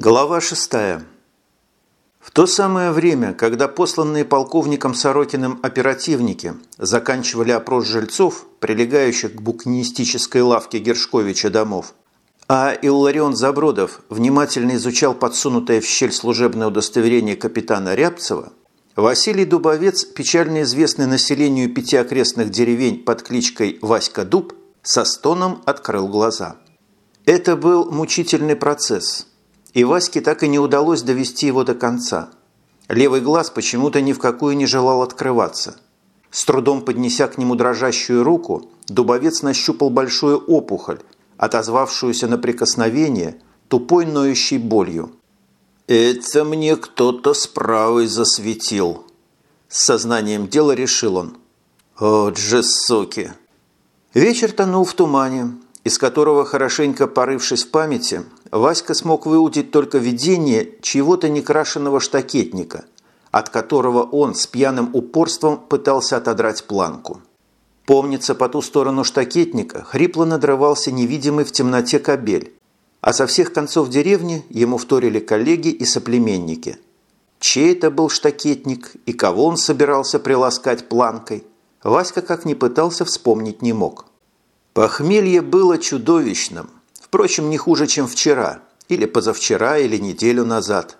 Глава шестая. В то самое время, когда посланные полковником Сорокиным оперативники заканчивали опрос жильцов, прилегающих к букинистической лавке Гершковича домов, а Илларион Забродов внимательно изучал подсунутое в щель служебное удостоверение капитана Рябцева, Василий Дубовец, печально известный населению пяти окрестных деревень под кличкой Васька Дуб, со стоном открыл глаза. Это был мучительный процесс – и Ваське так и не удалось довести его до конца. Левый глаз почему-то ни в какую не желал открываться. С трудом поднеся к нему дрожащую руку, дубовец нащупал большую опухоль, отозвавшуюся на прикосновение тупой ноющей болью. «Это мне кто-то с правой засветил», – с сознанием дела решил он. «Вот же соки!» Вечер тонул в тумане, из которого, хорошенько порывшись в памяти, Васька смог выудить только видение чего-то некрашенного штакетника, от которого он с пьяным упорством пытался отодрать планку. Помнится, по ту сторону штакетника хрипло надрывался невидимый в темноте кабель, а со всех концов деревни ему вторили коллеги и соплеменники. Чей это был штакетник и кого он собирался приласкать планкой, Васька как ни пытался вспомнить не мог. Похмелье было чудовищным, Впрочем, не хуже, чем вчера, или позавчера, или неделю назад.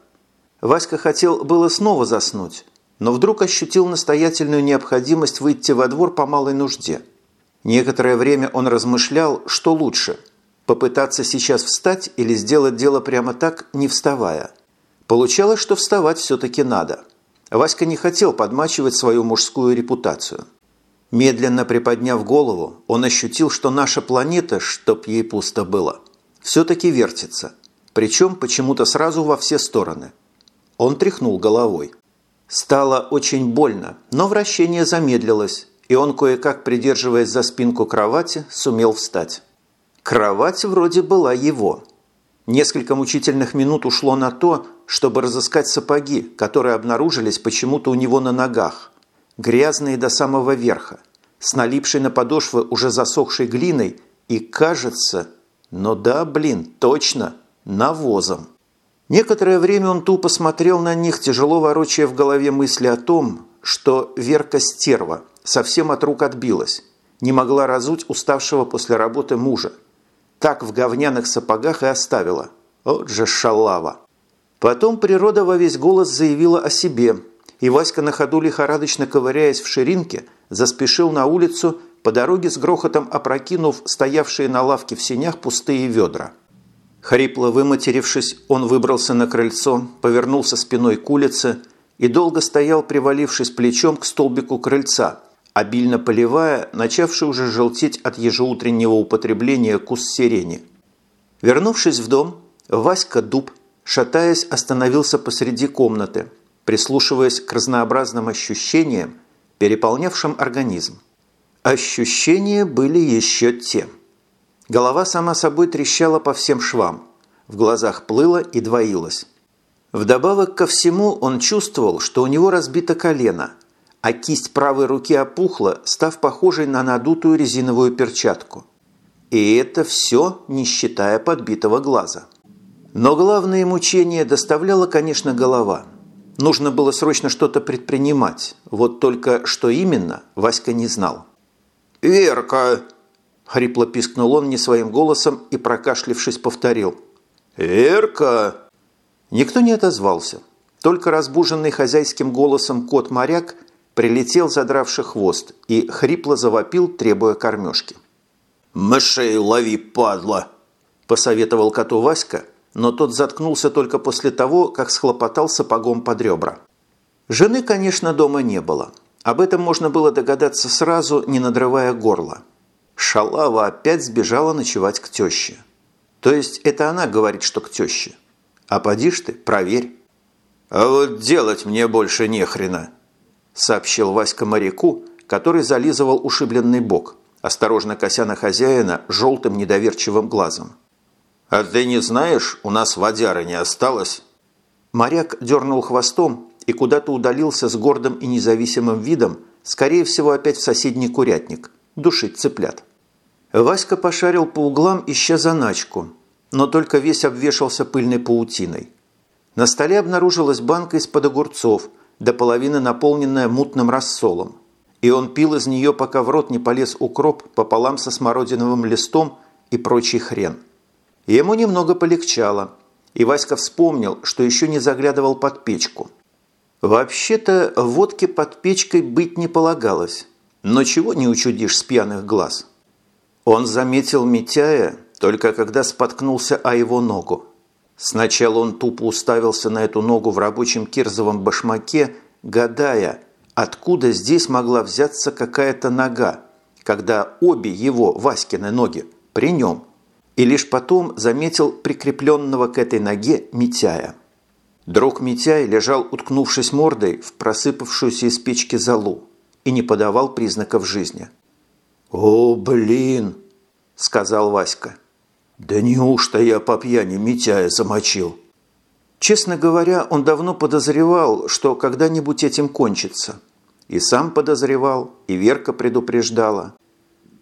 Васька хотел было снова заснуть, но вдруг ощутил настоятельную необходимость выйти во двор по малой нужде. Некоторое время он размышлял, что лучше – попытаться сейчас встать или сделать дело прямо так, не вставая. Получалось, что вставать все-таки надо. Васька не хотел подмачивать свою мужскую репутацию. Медленно приподняв голову, он ощутил, что наша планета, чтоб ей пусто было, все-таки вертится, причем почему-то сразу во все стороны. Он тряхнул головой. Стало очень больно, но вращение замедлилось, и он, кое-как придерживаясь за спинку кровати, сумел встать. Кровать вроде была его. Несколько мучительных минут ушло на то, чтобы разыскать сапоги, которые обнаружились почему-то у него на ногах – грязные до самого верха, с налипшей на подошвы уже засохшей глиной и, кажется, но да, блин, точно, навозом. Некоторое время он тупо смотрел на них, тяжело ворочая в голове мысли о том, что Верка стерва совсем от рук отбилась, не могла разуть уставшего после работы мужа. Так в говняных сапогах и оставила. Вот же шалава. Потом природа во весь голос заявила о себе – и Васька на ходу лихорадочно ковыряясь в ширинке, заспешил на улицу, по дороге с грохотом опрокинув стоявшие на лавке в сенях пустые ведра. Хрипло выматерившись, он выбрался на крыльцо, повернулся спиной к улице и долго стоял, привалившись плечом к столбику крыльца, обильно поливая, начавший уже желтеть от ежеутреннего употребления кус сирени. Вернувшись в дом, Васька Дуб, шатаясь, остановился посреди комнаты – прислушиваясь к разнообразным ощущениям, переполнявшим организм. Ощущения были еще те. Голова сама собой трещала по всем швам, в глазах плыла и двоилась. Вдобавок ко всему он чувствовал, что у него разбито колено, а кисть правой руки опухла, став похожей на надутую резиновую перчатку. И это все, не считая подбитого глаза. Но главное мучение доставляла, конечно, голова – Нужно было срочно что-то предпринимать. Вот только что именно, Васька не знал. «Верка!» – хрипло пискнул он не своим голосом и, прокашлившись, повторил. «Верка!» Никто не отозвался. Только разбуженный хозяйским голосом кот-моряк прилетел, задравший хвост, и хрипло завопил, требуя кормежки. «Мышей лови, падла!» – посоветовал коту Васька – но тот заткнулся только после того, как схлопотал сапогом под ребра. Жены, конечно, дома не было. Об этом можно было догадаться сразу, не надрывая горло. Шалава опять сбежала ночевать к теще. То есть это она говорит, что к теще. А поди ж ты, проверь. «А вот делать мне больше не хрена», – сообщил Васька моряку, который зализывал ушибленный бок, осторожно кося на хозяина желтым недоверчивым глазом. «А ты не знаешь, у нас водяры не осталось?» Моряк дернул хвостом и куда-то удалился с гордым и независимым видом, скорее всего, опять в соседний курятник, душить цыплят. Васька пошарил по углам, ища заначку, но только весь обвешался пыльной паутиной. На столе обнаружилась банка из-под огурцов, до половины наполненная мутным рассолом. И он пил из нее, пока в рот не полез укроп пополам со смородиновым листом и прочий хрен. Ему немного полегчало, и Васька вспомнил, что еще не заглядывал под печку. Вообще-то водки под печкой быть не полагалось, но чего не учудишь с пьяных глаз. Он заметил Митяя, только когда споткнулся о его ногу. Сначала он тупо уставился на эту ногу в рабочем кирзовом башмаке, гадая, откуда здесь могла взяться какая-то нога, когда обе его, Васькины ноги, при нем, и лишь потом заметил прикрепленного к этой ноге Митяя. Друг Митяй лежал, уткнувшись мордой в просыпавшуюся из печки залу и не подавал признаков жизни. «О, блин!» – сказал Васька. «Да неужто я по пьяни Митяя замочил?» Честно говоря, он давно подозревал, что когда-нибудь этим кончится. И сам подозревал, и Верка предупреждала.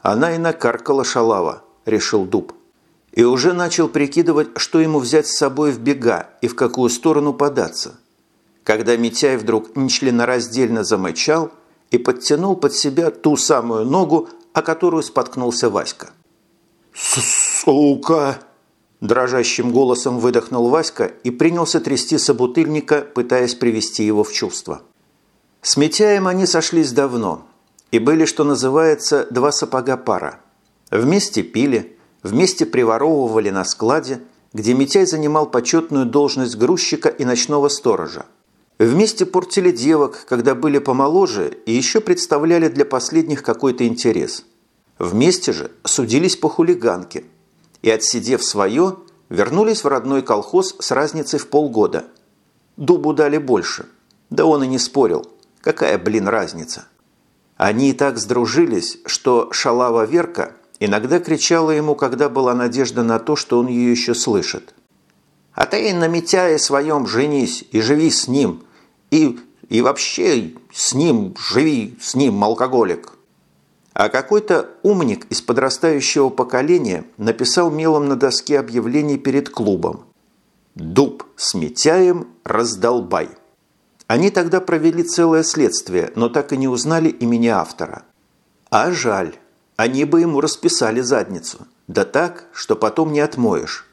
Она и накаркала шалава, решил Дуб. И уже начал прикидывать, что ему взять с собой в бега и в какую сторону податься. Когда Митяй вдруг нечленораздельно замычал и подтянул под себя ту самую ногу, о которую споткнулся Васька. «Сука!» Дрожащим голосом выдохнул Васька и принялся трясти собутыльника, пытаясь привести его в чувство. С Митяем они сошлись давно и были, что называется, два сапога пара. Вместе пили, вместе приворовывали на складе, где Митяй занимал почетную должность грузчика и ночного сторожа. Вместе портили девок, когда были помоложе и еще представляли для последних какой-то интерес – Вместе же судились по хулиганке и, отсидев свое, вернулись в родной колхоз с разницей в полгода. Дубу дали больше. Да он и не спорил. Какая, блин, разница? Они и так сдружились, что шалава Верка иногда кричала ему, когда была надежда на то, что он ее еще слышит. «А ты на Митяе своем женись и живи с ним. И, и вообще с ним живи, с ним, алкоголик а какой-то умник из подрастающего поколения написал мелом на доске объявлений перед клубом «Дуб с Митяем раздолбай». Они тогда провели целое следствие, но так и не узнали имени автора. А жаль, они бы ему расписали задницу. Да так, что потом не отмоешь.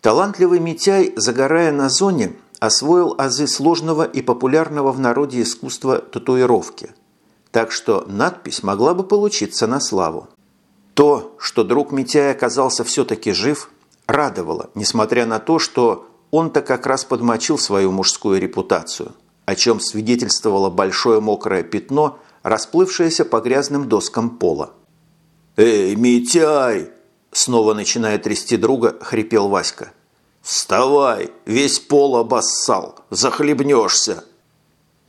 Талантливый Митяй, загорая на зоне, освоил азы сложного и популярного в народе искусства татуировки – так что надпись могла бы получиться на славу. То, что друг Митяй оказался все-таки жив, радовало, несмотря на то, что он-то как раз подмочил свою мужскую репутацию, о чем свидетельствовало большое мокрое пятно, расплывшееся по грязным доскам пола. «Эй, Митяй!» Снова начиная трясти друга, хрипел Васька. «Вставай! Весь пол обоссал! Захлебнешься!»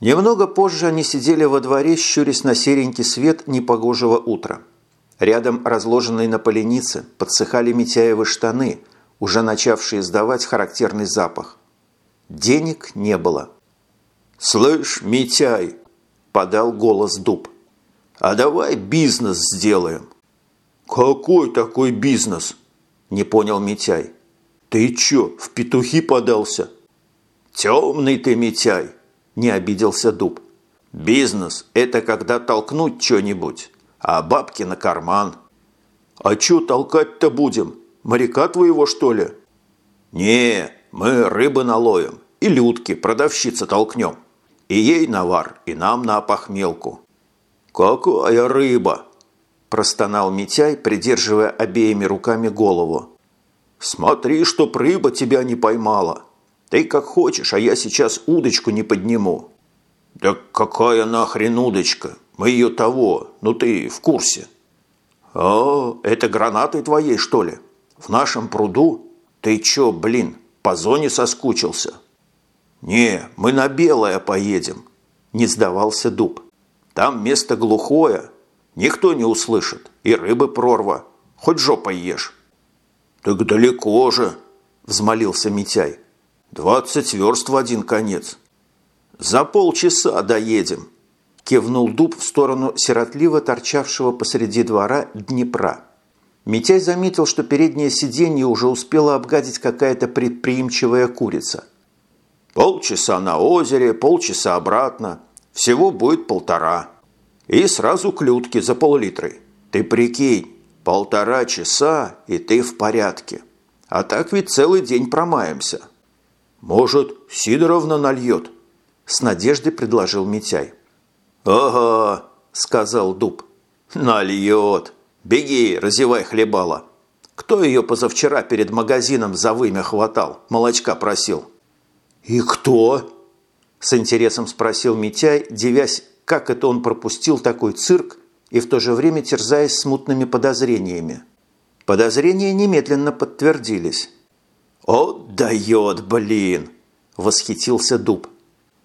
Немного позже они сидели во дворе, щурясь на серенький свет непогожего утра. Рядом, разложенные на поленице, подсыхали Митяевы штаны, уже начавшие издавать характерный запах. Денег не было. «Слышь, Митяй!» – подал голос Дуб. «А давай бизнес сделаем». «Какой такой бизнес?» – не понял Митяй. «Ты чё, в петухи подался?» «Темный ты, Митяй!» – не обиделся Дуб. «Бизнес – это когда толкнуть что-нибудь, а бабки на карман». «А чё толкать-то будем? Моряка твоего, что ли?» «Не, мы рыбы наловим и людки, продавщица толкнем. И ей навар, и нам на опохмелку». «Какая рыба?» – простонал Митяй, придерживая обеими руками голову. «Смотри, чтоб рыба тебя не поймала!» Ты как хочешь, а я сейчас удочку не подниму». «Да какая нахрен удочка? Мы ее того, ну ты в курсе». «О, это гранаты твоей, что ли? В нашем пруду? Ты чё, блин, по зоне соскучился?» «Не, мы на Белое поедем», – не сдавался Дуб. «Там место глухое, никто не услышит, и рыбы прорва, хоть жопой ешь». «Так далеко же», – взмолился Митяй. «Двадцать верст в один конец». «За полчаса доедем», – кивнул дуб в сторону сиротливо торчавшего посреди двора Днепра. Митяй заметил, что переднее сиденье уже успела обгадить какая-то предприимчивая курица. «Полчаса на озере, полчаса обратно. Всего будет полтора. И сразу к Людке за пол-литрой. Ты прикинь, полтора часа, и ты в порядке. А так ведь целый день промаемся». «Может, Сидоровна нальет?» С надеждой предложил Митяй. «Ага», – сказал Дуб. «Нальет. Беги, разевай хлебала. Кто ее позавчера перед магазином за вымя хватал, молочка просил?» «И кто?» – с интересом спросил Митяй, девясь, как это он пропустил такой цирк и в то же время терзаясь смутными подозрениями. Подозрения немедленно подтвердились. «О, дает, блин!» – восхитился Дуб.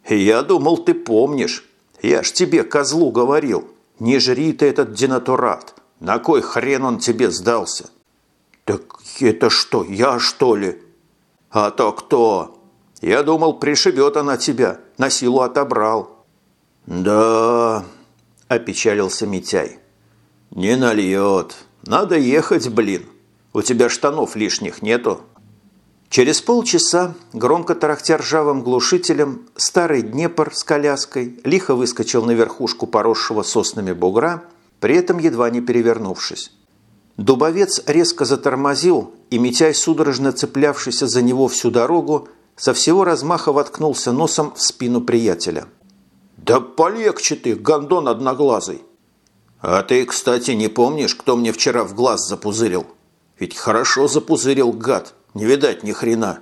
«Я думал, ты помнишь. Я ж тебе, козлу, говорил. Не жри ты этот денатурат. На кой хрен он тебе сдался?» «Так это что, я что ли?» «А то кто? Я думал, пришибет она тебя, на силу отобрал». «Да...» – опечалился Митяй. «Не нальет. Надо ехать, блин. У тебя штанов лишних нету?» Через полчаса, громко тарахтя ржавым глушителем, старый Днепр с коляской лихо выскочил на верхушку поросшего соснами бугра, при этом едва не перевернувшись. Дубовец резко затормозил, и Митяй, судорожно цеплявшийся за него всю дорогу, со всего размаха воткнулся носом в спину приятеля. «Да полегче ты, гондон одноглазый!» «А ты, кстати, не помнишь, кто мне вчера в глаз запузырил? Ведь хорошо запузырил, гад!» Не видать ни хрена.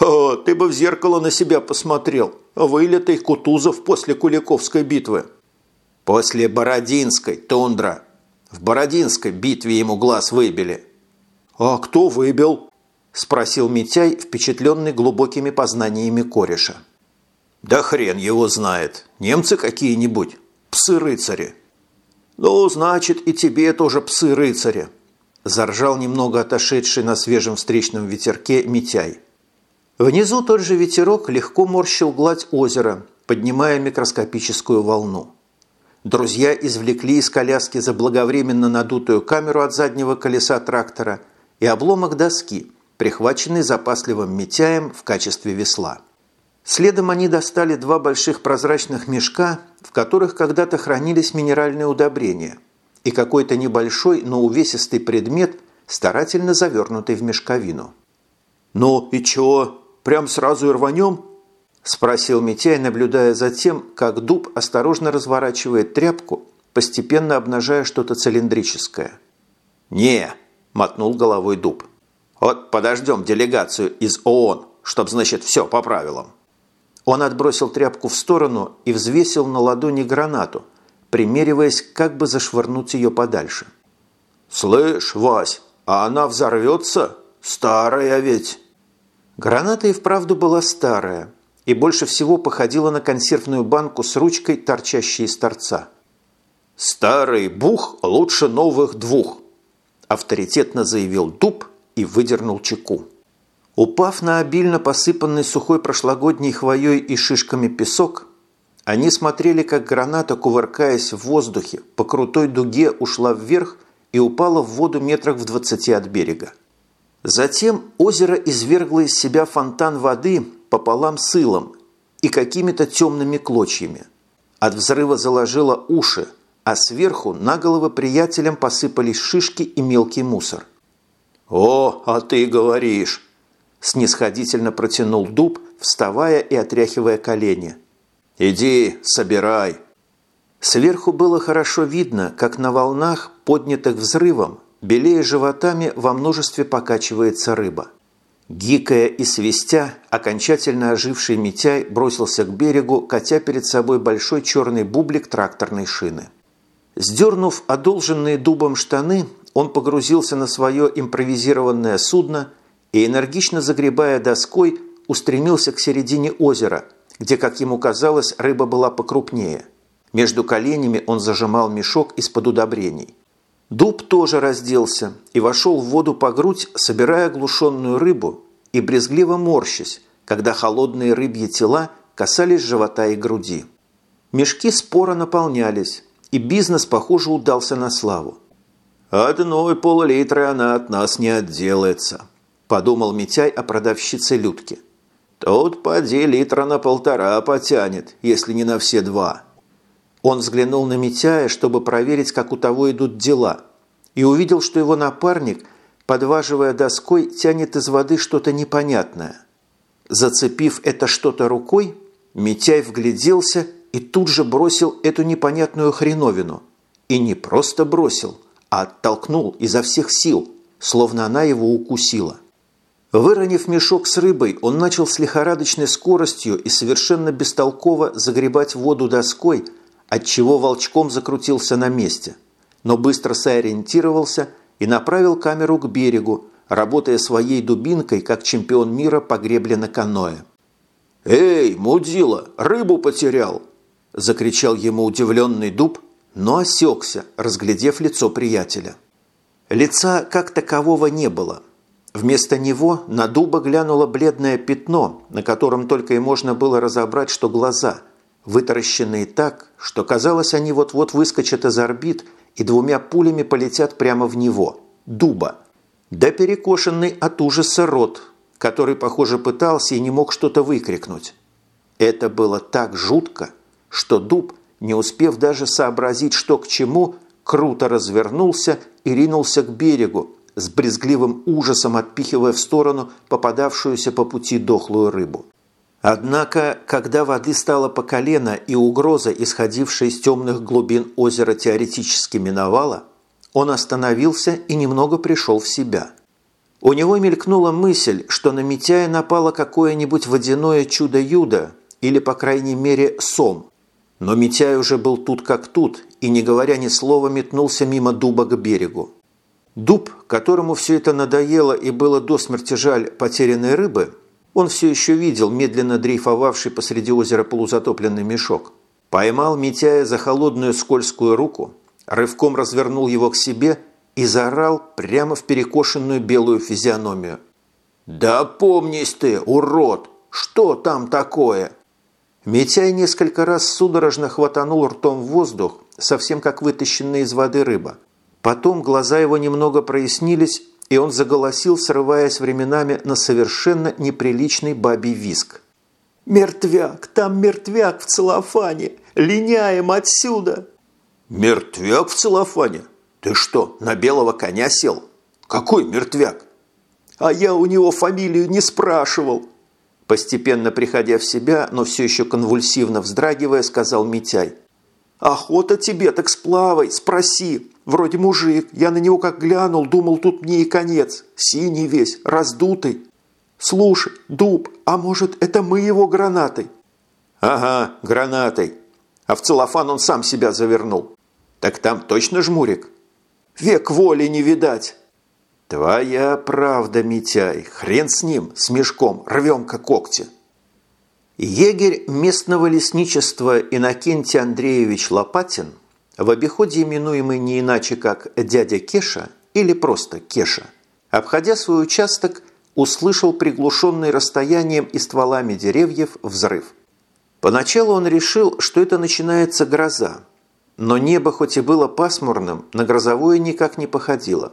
О, ты бы в зеркало на себя посмотрел. Вылитый Кутузов после Куликовской битвы. После Бородинской, тундра. В Бородинской битве ему глаз выбили. А кто выбил? Спросил Митяй, впечатленный глубокими познаниями кореша. Да хрен его знает. Немцы какие-нибудь. Псы-рыцари. Ну, значит, и тебе тоже псы-рыцари. Заржал немного отошедший на свежем встречном ветерке Митяй. Внизу тот же ветерок легко морщил гладь озера, поднимая микроскопическую волну. Друзья извлекли из коляски заблаговременно надутую камеру от заднего колеса трактора и обломок доски, прихваченный запасливым Митяем в качестве весла. Следом они достали два больших прозрачных мешка, в которых когда-то хранились минеральные удобрения – и какой-то небольшой, но увесистый предмет, старательно завернутый в мешковину. «Ну и чего? Прям сразу и рванем?» – спросил Митяй, наблюдая за тем, как дуб осторожно разворачивает тряпку, постепенно обнажая что-то цилиндрическое. «Не!» – мотнул головой дуб. «Вот подождем делегацию из ООН, чтоб, значит, все по правилам». Он отбросил тряпку в сторону и взвесил на ладони гранату – примериваясь, как бы зашвырнуть ее подальше. «Слышь, Вась, а она взорвется? Старая ведь!» Граната и вправду была старая и больше всего походила на консервную банку с ручкой, торчащей из торца. «Старый бух лучше новых двух», авторитетно заявил дуб и выдернул чеку. Упав на обильно посыпанный сухой прошлогодней хвоей и шишками песок, они смотрели, как граната, кувыркаясь в воздухе, по крутой дуге ушла вверх и упала в воду метрах в двадцати от берега. Затем озеро извергло из себя фонтан воды пополам с илом и какими-то темными клочьями. От взрыва заложило уши, а сверху на головы приятелям посыпались шишки и мелкий мусор. «О, а ты говоришь!» – снисходительно протянул дуб, вставая и отряхивая колени – «Иди, собирай». Сверху было хорошо видно, как на волнах, поднятых взрывом, белее животами во множестве покачивается рыба. Гикая и свистя, окончательно оживший Митяй бросился к берегу, катя перед собой большой черный бублик тракторной шины. Сдернув одолженные дубом штаны, он погрузился на свое импровизированное судно и, энергично загребая доской, устремился к середине озера – где, как ему казалось, рыба была покрупнее. Между коленями он зажимал мешок из-под удобрений. Дуб тоже разделся и вошел в воду по грудь, собирая оглушенную рыбу и брезгливо морщась, когда холодные рыбьи тела касались живота и груди. Мешки споро наполнялись, и бизнес, похоже, удался на славу. «Одной пол-литры она от нас не отделается», – подумал Митяй о продавщице Людке. «Тут поди литра на полтора потянет, если не на все два». Он взглянул на Митяя, чтобы проверить, как у того идут дела, и увидел, что его напарник, подваживая доской, тянет из воды что-то непонятное. Зацепив это что-то рукой, Митяй вгляделся и тут же бросил эту непонятную хреновину. И не просто бросил, а оттолкнул изо всех сил, словно она его укусила. Выронив мешок с рыбой, он начал с лихорадочной скоростью и совершенно бестолково загребать воду доской, отчего волчком закрутился на месте, но быстро сориентировался и направил камеру к берегу, работая своей дубинкой, как чемпион мира по гребле на каноэ. «Эй, мудила, рыбу потерял!» – закричал ему удивленный дуб, но осекся, разглядев лицо приятеля. Лица как такового не было. Вместо него на дуба глянуло бледное пятно, на котором только и можно было разобрать, что глаза – вытаращенные так, что казалось, они вот-вот выскочат из орбит и двумя пулями полетят прямо в него, дуба, да перекошенный от ужаса рот, который, похоже, пытался и не мог что-то выкрикнуть. Это было так жутко, что дуб, не успев даже сообразить, что к чему, круто развернулся и ринулся к берегу, с брезгливым ужасом отпихивая в сторону попадавшуюся по пути дохлую рыбу. Однако, когда воды стало по колено и угроза, исходившая из темных глубин озера, теоретически миновала, он остановился и немного пришел в себя. У него мелькнула мысль, что на Митяя напало какое-нибудь водяное чудо-юдо или, по крайней мере, сом. Но Митяй уже был тут как тут и, не говоря ни слова, метнулся мимо дуба к берегу. Дуб, которому все это надоело и было до смерти жаль потерянной рыбы – он все еще видел медленно дрейфовавший посреди озера полузатопленный мешок. Поймал Митяя за холодную скользкую руку, рывком развернул его к себе и заорал прямо в перекошенную белую физиономию. «Да помнись ты, урод! Что там такое?» Митяй несколько раз судорожно хватанул ртом в воздух, совсем как вытащенная из воды рыба. Потом глаза его немного прояснились, и он заголосил, срываясь временами на совершенно неприличный бабий виск. «Мертвяк! Там мертвяк в целлофане! Линяем отсюда!» «Мертвяк в целлофане? Ты что, на белого коня сел? Какой мертвяк?» «А я у него фамилию не спрашивал!» Постепенно приходя в себя, но все еще конвульсивно вздрагивая, сказал Митяй. «Охота тебе, так сплавай, спроси. Вроде мужик. Я на него как глянул, думал, тут мне и конец. Синий весь, раздутый. Слушай, дуб, а может, это мы его гранатой?» «Ага, гранатой. А в целлофан он сам себя завернул. Так там точно жмурик?» «Век воли не видать». «Твоя правда, Митяй. Хрен с ним, с мешком, рвем как когти». Егерь местного лесничества Иннокентий Андреевич Лопатин, в обиходе именуемый не иначе как «дядя Кеша» или просто Кеша, обходя свой участок, услышал приглушенный расстоянием и стволами деревьев взрыв. Поначалу он решил, что это начинается гроза, но небо хоть и было пасмурным, на грозовое никак не походило.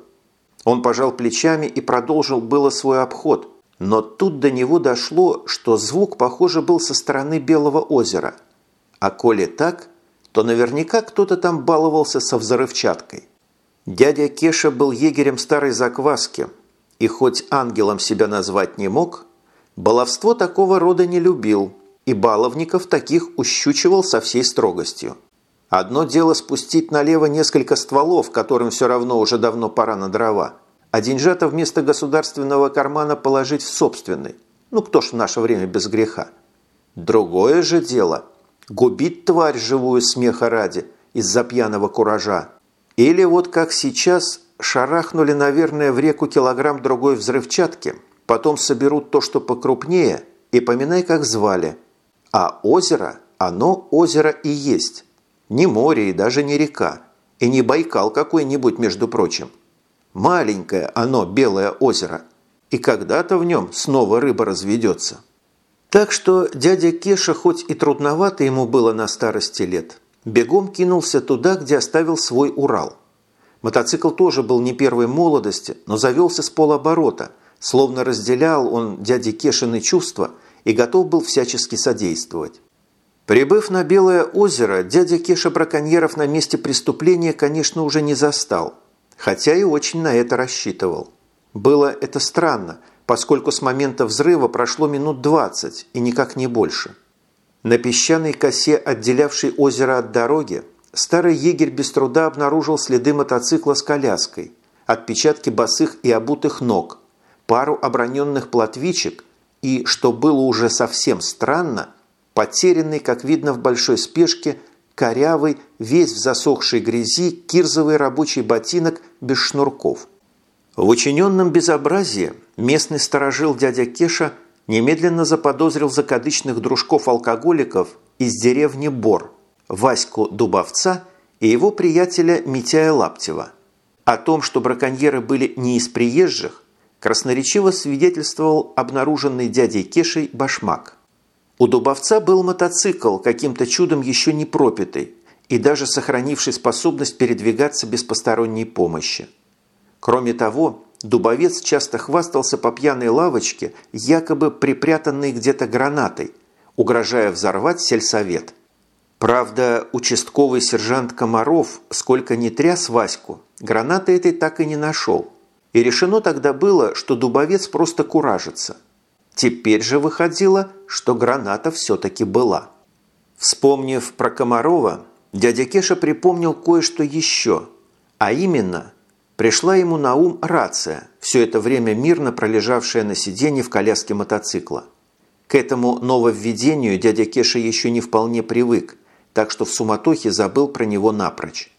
Он пожал плечами и продолжил было свой обход – но тут до него дошло, что звук, похоже, был со стороны Белого озера. А коли так, то наверняка кто-то там баловался со взрывчаткой. Дядя Кеша был егерем старой закваски, и хоть ангелом себя назвать не мог, баловство такого рода не любил, и баловников таких ущучивал со всей строгостью. Одно дело спустить налево несколько стволов, которым все равно уже давно пора на дрова – а деньжата вместо государственного кармана положить в собственный. Ну кто ж в наше время без греха? Другое же дело – губить тварь живую смеха ради из-за пьяного куража. Или вот как сейчас шарахнули, наверное, в реку килограмм другой взрывчатки, потом соберут то, что покрупнее, и поминай, как звали. А озеро, оно озеро и есть. Не море и даже не река. И не Байкал какой-нибудь, между прочим. Маленькое оно, Белое озеро, и когда-то в нем снова рыба разведется. Так что дядя Кеша, хоть и трудновато ему было на старости лет, бегом кинулся туда, где оставил свой Урал. Мотоцикл тоже был не первой молодости, но завелся с полоборота, словно разделял он дяди Кешины чувства и готов был всячески содействовать. Прибыв на Белое озеро, дядя Кеша браконьеров на месте преступления, конечно, уже не застал, хотя и очень на это рассчитывал. Было это странно, поскольку с момента взрыва прошло минут 20 и никак не больше. На песчаной косе, отделявшей озеро от дороги, старый егерь без труда обнаружил следы мотоцикла с коляской, отпечатки босых и обутых ног, пару оброненных платвичек и, что было уже совсем странно, потерянный, как видно в большой спешке, корявый, весь в засохшей грязи, кирзовый рабочий ботинок без шнурков. В учиненном безобразии местный сторожил дядя Кеша немедленно заподозрил закадычных дружков-алкоголиков из деревни Бор, Ваську Дубовца и его приятеля Митяя Лаптева. О том, что браконьеры были не из приезжих, красноречиво свидетельствовал обнаруженный дядей Кешей башмак. У Дубовца был мотоцикл, каким-то чудом еще не пропитый, и даже сохранивший способность передвигаться без посторонней помощи. Кроме того, Дубовец часто хвастался по пьяной лавочке, якобы припрятанной где-то гранатой, угрожая взорвать сельсовет. Правда, участковый сержант Комаров, сколько ни тряс Ваську, гранаты этой так и не нашел. И решено тогда было, что Дубовец просто куражится. Теперь же выходило, что граната все-таки была. Вспомнив про Комарова, дядя Кеша припомнил кое-что еще, а именно пришла ему на ум рация, все это время мирно пролежавшая на сиденье в коляске мотоцикла. К этому нововведению дядя Кеша еще не вполне привык, так что в суматохе забыл про него напрочь.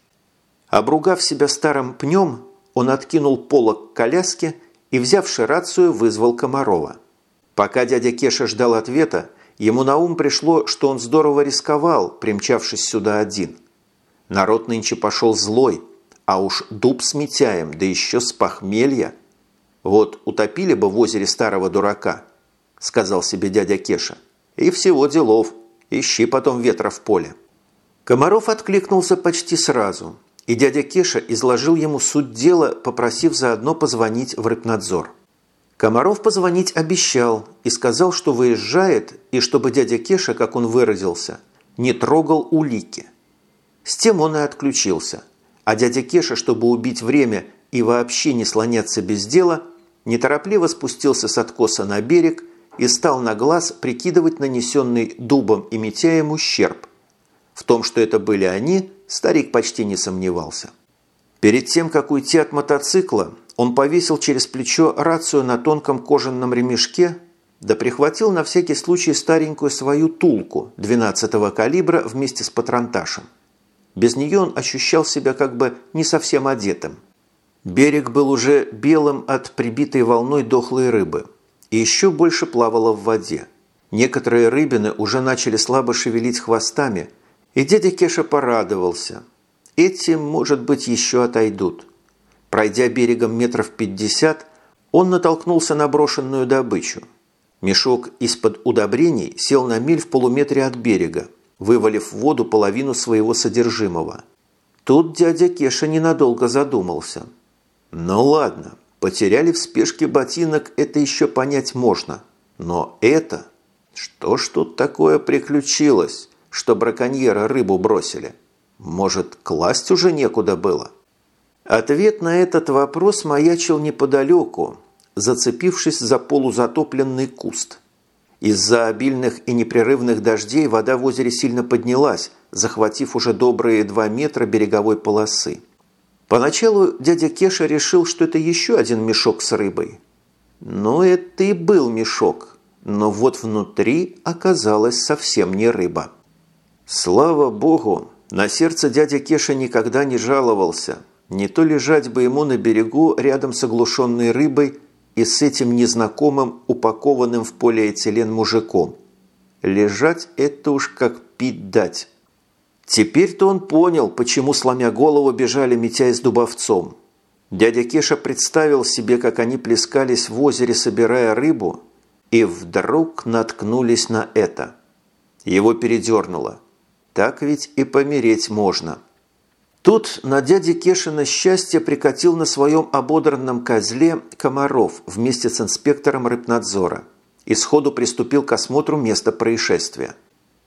Обругав себя старым пнем, он откинул полок коляски и, взявши рацию, вызвал Комарова. Пока дядя Кеша ждал ответа, ему на ум пришло, что он здорово рисковал, примчавшись сюда один. Народ нынче пошел злой, а уж дуб с Митяем, да еще с похмелья. Вот утопили бы в озере старого дурака, сказал себе дядя Кеша, и всего делов, ищи потом ветра в поле. Комаров откликнулся почти сразу, и дядя Кеша изложил ему суть дела, попросив заодно позвонить в рыбнадзор. Комаров позвонить обещал и сказал, что выезжает, и чтобы дядя Кеша, как он выразился, не трогал улики. С тем он и отключился. А дядя Кеша, чтобы убить время и вообще не слоняться без дела, неторопливо спустился с откоса на берег и стал на глаз прикидывать нанесенный дубом и Митяем ущерб. В том, что это были они, старик почти не сомневался. Перед тем, как уйти от мотоцикла, он повесил через плечо рацию на тонком кожаном ремешке, да прихватил на всякий случай старенькую свою тулку 12-го калибра вместе с патронташем. Без нее он ощущал себя как бы не совсем одетым. Берег был уже белым от прибитой волной дохлой рыбы и еще больше плавало в воде. Некоторые рыбины уже начали слабо шевелить хвостами, и дядя Кеша порадовался. Эти, может быть, еще отойдут. Пройдя берегом метров пятьдесят, он натолкнулся на брошенную добычу. Мешок из-под удобрений сел на миль в полуметре от берега, вывалив в воду половину своего содержимого. Тут дядя Кеша ненадолго задумался. Ну ладно, потеряли в спешке ботинок, это еще понять можно. Но это... Что ж тут такое приключилось, что браконьеры рыбу бросили? Может, класть уже некуда было? Ответ на этот вопрос маячил неподалеку, зацепившись за полузатопленный куст. Из-за обильных и непрерывных дождей вода в озере сильно поднялась, захватив уже добрые два метра береговой полосы. Поначалу дядя Кеша решил, что это еще один мешок с рыбой. Но это и был мешок, но вот внутри оказалась совсем не рыба. Слава богу, на сердце дядя Кеша никогда не жаловался – не то лежать бы ему на берегу рядом с оглушенной рыбой и с этим незнакомым, упакованным в полиэтилен мужиком. Лежать – это уж как пить дать. Теперь-то он понял, почему, сломя голову, бежали Митяй с Дубовцом. Дядя Кеша представил себе, как они плескались в озере, собирая рыбу, и вдруг наткнулись на это. Его передернуло. Так ведь и помереть можно – Тут на дяде Кешина счастье прикатил на своем ободранном козле Комаров вместе с инспектором рыбнадзора и сходу приступил к осмотру места происшествия.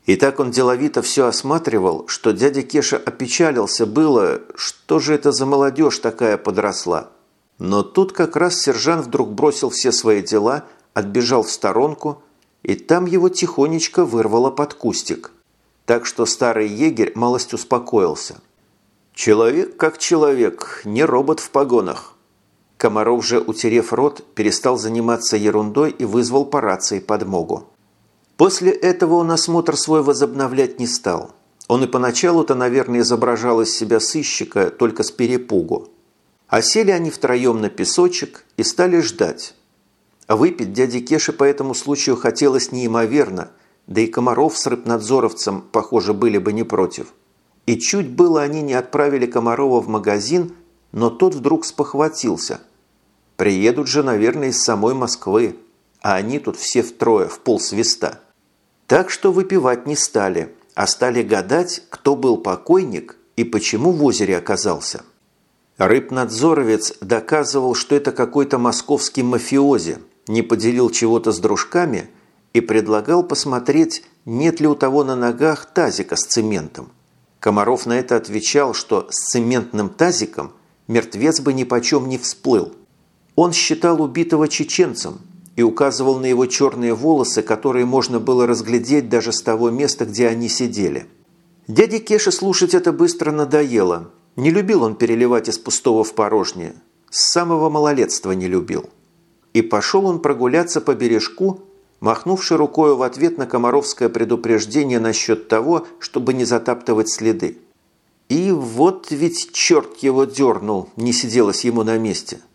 И так он деловито все осматривал, что дядя Кеша опечалился было, что же это за молодежь такая подросла. Но тут как раз сержант вдруг бросил все свои дела, отбежал в сторонку, и там его тихонечко вырвало под кустик. Так что старый егерь малость успокоился. Человек как человек, не робот в погонах. Комаров же, утерев рот, перестал заниматься ерундой и вызвал по рации подмогу. После этого он осмотр свой возобновлять не стал. Он и поначалу-то, наверное, изображал из себя сыщика только с перепугу. А сели они втроем на песочек и стали ждать. Выпить дяде Кеше по этому случаю хотелось неимоверно, да и Комаров с рыбнадзоровцем, похоже, были бы не против. И чуть было они не отправили Комарова в магазин, но тот вдруг спохватился. Приедут же, наверное, из самой Москвы, а они тут все втрое, в полсвиста. Так что выпивать не стали, а стали гадать, кто был покойник и почему в озере оказался. Рыбнадзоровец доказывал, что это какой-то московский мафиози, не поделил чего-то с дружками и предлагал посмотреть, нет ли у того на ногах тазика с цементом. Комаров на это отвечал, что с цементным тазиком мертвец бы ни почем не всплыл. Он считал убитого чеченцем, и указывал на его черные волосы, которые можно было разглядеть даже с того места, где они сидели. Дяде Кеше слушать это быстро надоело. Не любил он переливать из пустого в порожнее. С самого малолетства не любил. И пошел он прогуляться по бережку, махнувши рукою в ответ на комаровское предупреждение насчет того, чтобы не затаптывать следы. И вот ведь черт его дернул, не сиделось ему на месте –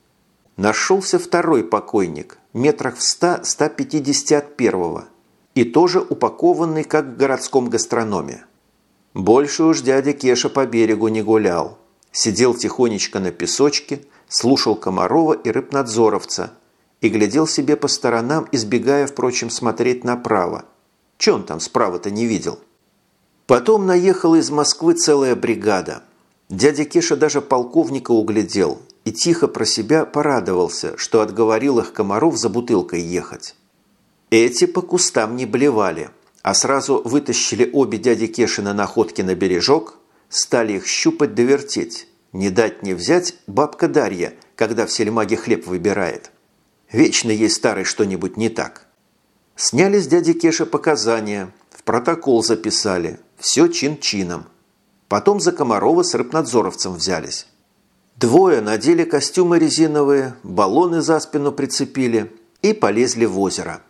Нашелся второй покойник, метрах в 100-150 от первого, и тоже упакованный, как в городском гастрономе. Больше уж дядя Кеша по берегу не гулял. Сидел тихонечко на песочке, слушал Комарова и рыбнадзоровца и глядел себе по сторонам, избегая, впрочем, смотреть направо. Че он там справа-то не видел? Потом наехала из Москвы целая бригада. Дядя Кеша даже полковника углядел и тихо про себя порадовался, что отговорил их комаров за бутылкой ехать. Эти по кустам не блевали, а сразу вытащили обе дяди Кеши на находки на бережок, стали их щупать довертеть. Не дать не взять бабка Дарья, когда в сельмаге хлеб выбирает. Вечно ей старый что-нибудь не так. Сняли с дяди Кеши показания, в протокол записали, все чин-чином. Потом за Комарова с рыбнадзоровцем взялись. Двое надели костюмы резиновые, баллоны за спину прицепили и полезли в озеро.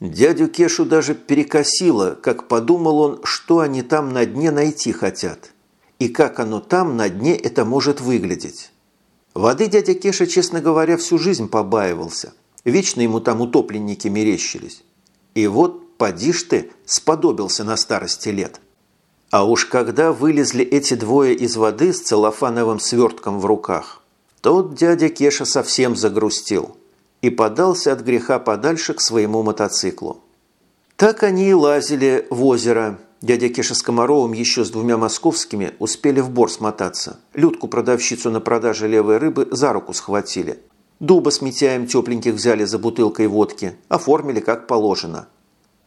Дядю Кешу даже перекосило, как подумал он, что они там на дне найти хотят. И как оно там на дне это может выглядеть. Воды дядя Кеша, честно говоря, всю жизнь побаивался. Вечно ему там утопленники мерещились. И вот, поди ж ты, сподобился на старости лет. А уж когда вылезли эти двое из воды с целлофановым свертком в руках, тот дядя Кеша совсем загрустил и подался от греха подальше к своему мотоциклу. Так они и лазили в озеро. Дядя Кеша с Комаровым еще с двумя московскими успели в бор смотаться. Людку-продавщицу на продаже левой рыбы за руку схватили. Дуба с Митяем тепленьких взяли за бутылкой водки, оформили как положено.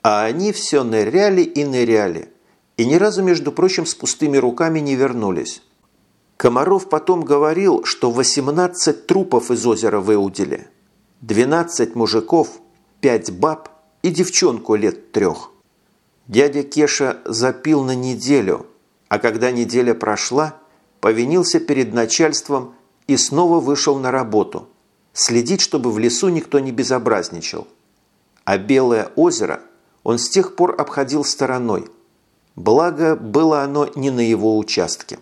А они все ныряли и ныряли – и ни разу, между прочим, с пустыми руками не вернулись. Комаров потом говорил, что 18 трупов из озера выудили, 12 мужиков, 5 баб и девчонку лет трех. Дядя Кеша запил на неделю, а когда неделя прошла, повинился перед начальством и снова вышел на работу, следить, чтобы в лесу никто не безобразничал. А Белое озеро он с тех пор обходил стороной – Благо, было оно не на его участке.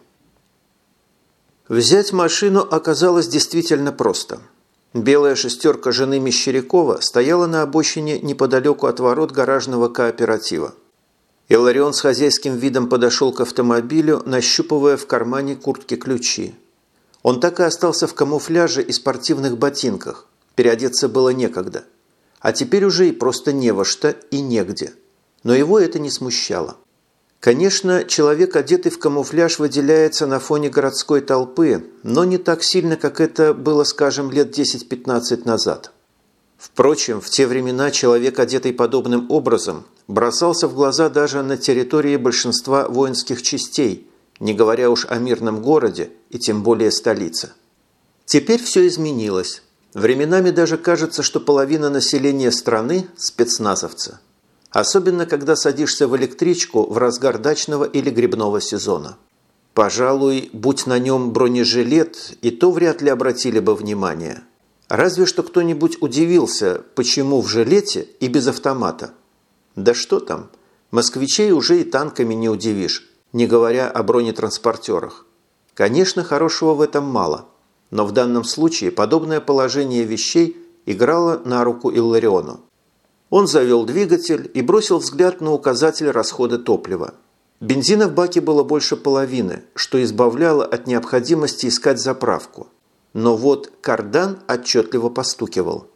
Взять машину оказалось действительно просто. Белая шестерка жены Мещерякова стояла на обочине неподалеку от ворот гаражного кооператива. Иларион с хозяйским видом подошел к автомобилю, нащупывая в кармане куртки ключи. Он так и остался в камуфляже и спортивных ботинках. Переодеться было некогда. А теперь уже и просто не во что и негде. Но его это не смущало. Конечно, человек, одетый в камуфляж, выделяется на фоне городской толпы, но не так сильно, как это было, скажем, лет 10-15 назад. Впрочем, в те времена человек, одетый подобным образом, бросался в глаза даже на территории большинства воинских частей, не говоря уж о мирном городе и тем более столице. Теперь все изменилось. Временами даже кажется, что половина населения страны – спецназовцы – Особенно, когда садишься в электричку в разгар дачного или грибного сезона. Пожалуй, будь на нем бронежилет, и то вряд ли обратили бы внимание. Разве что кто-нибудь удивился, почему в жилете и без автомата. Да что там, москвичей уже и танками не удивишь, не говоря о бронетранспортерах. Конечно, хорошего в этом мало, но в данном случае подобное положение вещей играло на руку Иллариону. Он завел двигатель и бросил взгляд на указатель расхода топлива. Бензина в баке было больше половины, что избавляло от необходимости искать заправку. Но вот кардан отчетливо постукивал.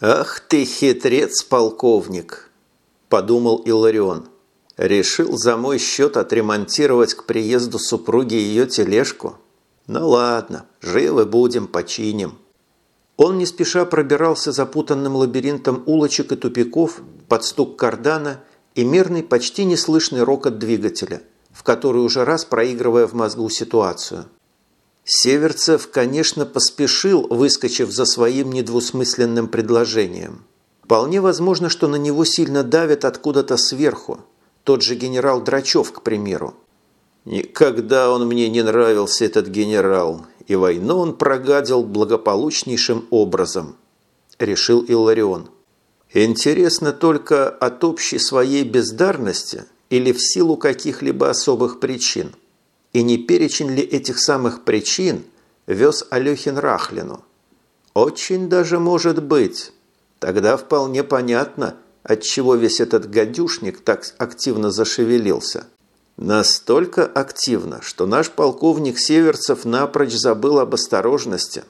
«Ах ты хитрец, полковник!» – подумал Иларион. «Решил за мой счет отремонтировать к приезду супруги ее тележку? Ну ладно, живы будем, починим». Он не спеша пробирался запутанным лабиринтом улочек и тупиков под стук кардана и мерный, почти неслышный рокот двигателя, в который уже раз проигрывая в мозгу ситуацию. Северцев, конечно, поспешил, выскочив за своим недвусмысленным предложением. Вполне возможно, что на него сильно давят откуда-то сверху. Тот же генерал Драчев, к примеру. Никогда он мне не нравился, этот генерал и войну он прогадил благополучнейшим образом, решил Илларион. Интересно только от общей своей бездарности или в силу каких-либо особых причин. И не перечень ли этих самых причин вез Алехин Рахлину? Очень даже может быть. Тогда вполне понятно, отчего весь этот гадюшник так активно зашевелился. Настолько активно, что наш полковник Северцев напрочь забыл об осторожности.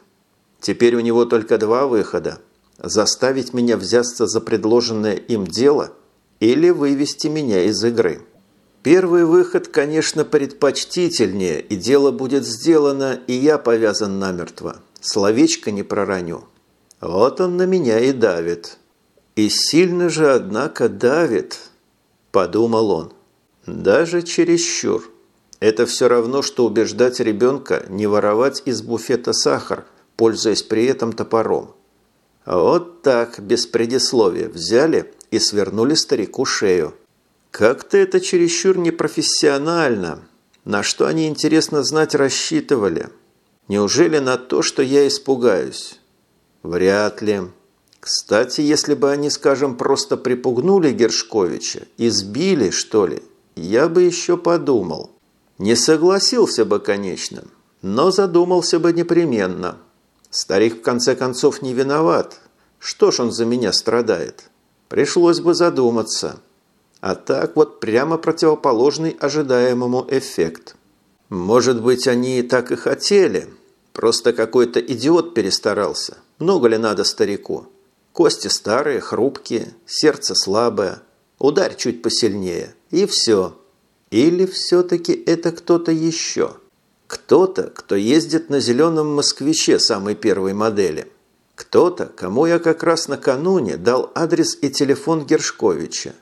Теперь у него только два выхода – заставить меня взяться за предложенное им дело или вывести меня из игры. Первый выход, конечно, предпочтительнее, и дело будет сделано, и я повязан намертво. Словечко не пророню. Вот он на меня и давит. И сильно же, однако, давит, подумал он. Даже чересчур. Это все равно, что убеждать ребенка не воровать из буфета сахар, пользуясь при этом топором. Вот так, без предисловия, взяли и свернули старику шею. Как-то это чересчур непрофессионально. На что они, интересно знать, рассчитывали? Неужели на то, что я испугаюсь? Вряд ли. Кстати, если бы они, скажем, просто припугнули Гершковича, избили, что ли, я бы еще подумал. Не согласился бы, конечно, но задумался бы непременно. Старик, в конце концов, не виноват. Что ж он за меня страдает? Пришлось бы задуматься. А так вот прямо противоположный ожидаемому эффект. Может быть, они и так и хотели. Просто какой-то идиот перестарался. Много ли надо старику? Кости старые, хрупкие, сердце слабое. Ударь чуть посильнее – и все. Или все-таки это кто-то еще? Кто-то, кто ездит на зеленом москвиче самой первой модели. Кто-то, кому я как раз накануне дал адрес и телефон Гершковича.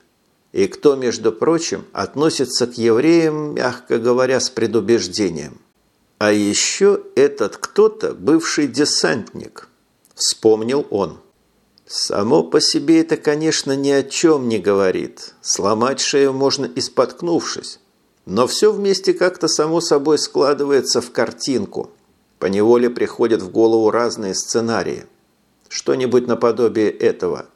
И кто, между прочим, относится к евреям, мягко говоря, с предубеждением. А еще этот кто-то бывший десантник. Вспомнил он. Само по себе это, конечно, ни о чем не говорит. Сломать шею можно и споткнувшись. Но все вместе как-то само собой складывается в картинку. По неволе приходят в голову разные сценарии. Что-нибудь наподобие этого.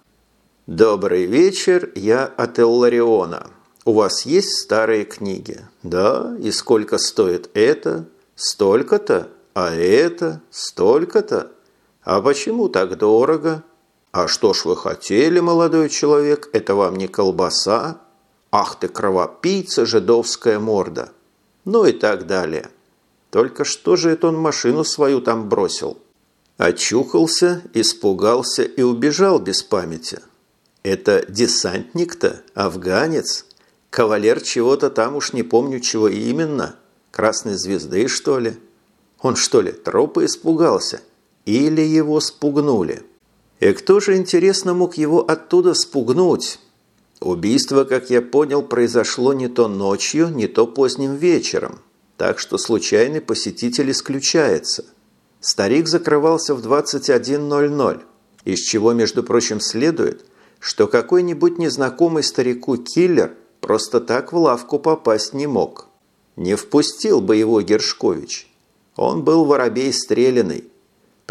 «Добрый вечер, я от Эллариона. У вас есть старые книги?» «Да, и сколько стоит это?» «Столько-то? А это? Столько-то? А почему так дорого?» «А что ж вы хотели, молодой человек, это вам не колбаса? Ах ты, кровопийца, жидовская морда!» Ну и так далее. Только что же это он машину свою там бросил? Очухался, испугался и убежал без памяти. Это десантник-то, афганец. Кавалер чего-то там уж не помню, чего именно. Красной звезды, что ли? Он что ли, тропы испугался? Или его спугнули? И кто же, интересно, мог его оттуда спугнуть? Убийство, как я понял, произошло не то ночью, не то поздним вечером, так что случайный посетитель исключается. Старик закрывался в 21.00, из чего, между прочим, следует, что какой-нибудь незнакомый старику киллер просто так в лавку попасть не мог. Не впустил бы его Гершкович. Он был воробей стреляный.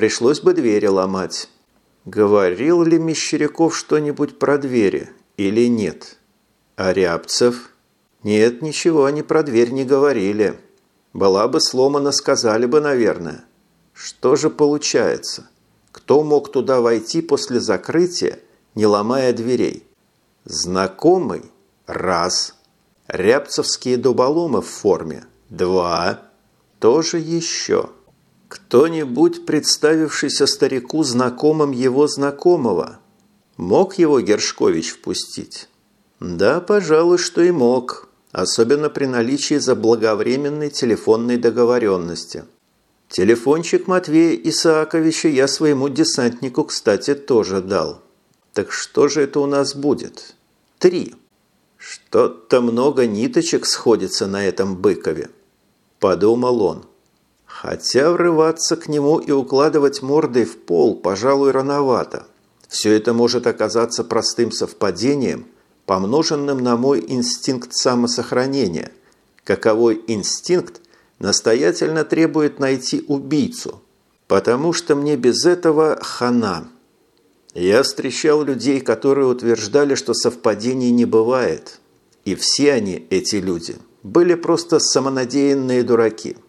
Пришлось бы двери ломать. Говорил ли Мещеряков что-нибудь про двери или нет? А Рябцев? Нет, ничего они про дверь не говорили. Была бы сломана, сказали бы, наверное. Что же получается? Кто мог туда войти после закрытия, не ломая дверей? Знакомый? Раз. Рябцевские дуболомы в форме? Два. Тоже еще. Кто-нибудь, представившийся старику знакомым его знакомого, мог его Гершкович впустить? Да, пожалуй, что и мог, особенно при наличии заблаговременной телефонной договоренности. Телефончик Матвея Исааковича я своему десантнику, кстати, тоже дал. Так что же это у нас будет? Три. Что-то много ниточек сходится на этом Быкове, подумал он. Хотя врываться к нему и укладывать мордой в пол, пожалуй, рановато. Все это может оказаться простым совпадением, помноженным на мой инстинкт самосохранения. Каковой инстинкт настоятельно требует найти убийцу, потому что мне без этого хана. Я встречал людей, которые утверждали, что совпадений не бывает. И все они, эти люди, были просто самонадеянные дураки –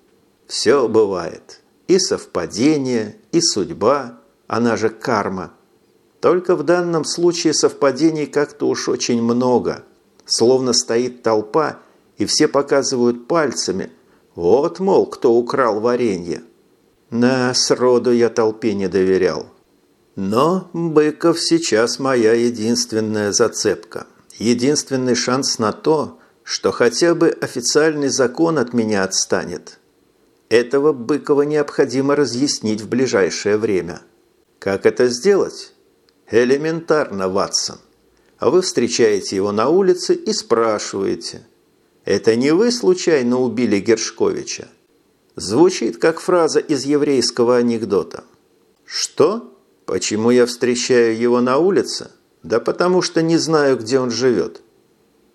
все бывает. И совпадение, и судьба, она же карма. Только в данном случае совпадений как-то уж очень много. Словно стоит толпа, и все показывают пальцами. Вот, мол, кто украл варенье. На сроду я толпе не доверял. Но Быков сейчас моя единственная зацепка. Единственный шанс на то, что хотя бы официальный закон от меня отстанет. Этого Быкова необходимо разъяснить в ближайшее время. Как это сделать? Элементарно, Ватсон. А вы встречаете его на улице и спрашиваете. «Это не вы случайно убили Гершковича?» Звучит как фраза из еврейского анекдота. «Что? Почему я встречаю его на улице? Да потому что не знаю, где он живет.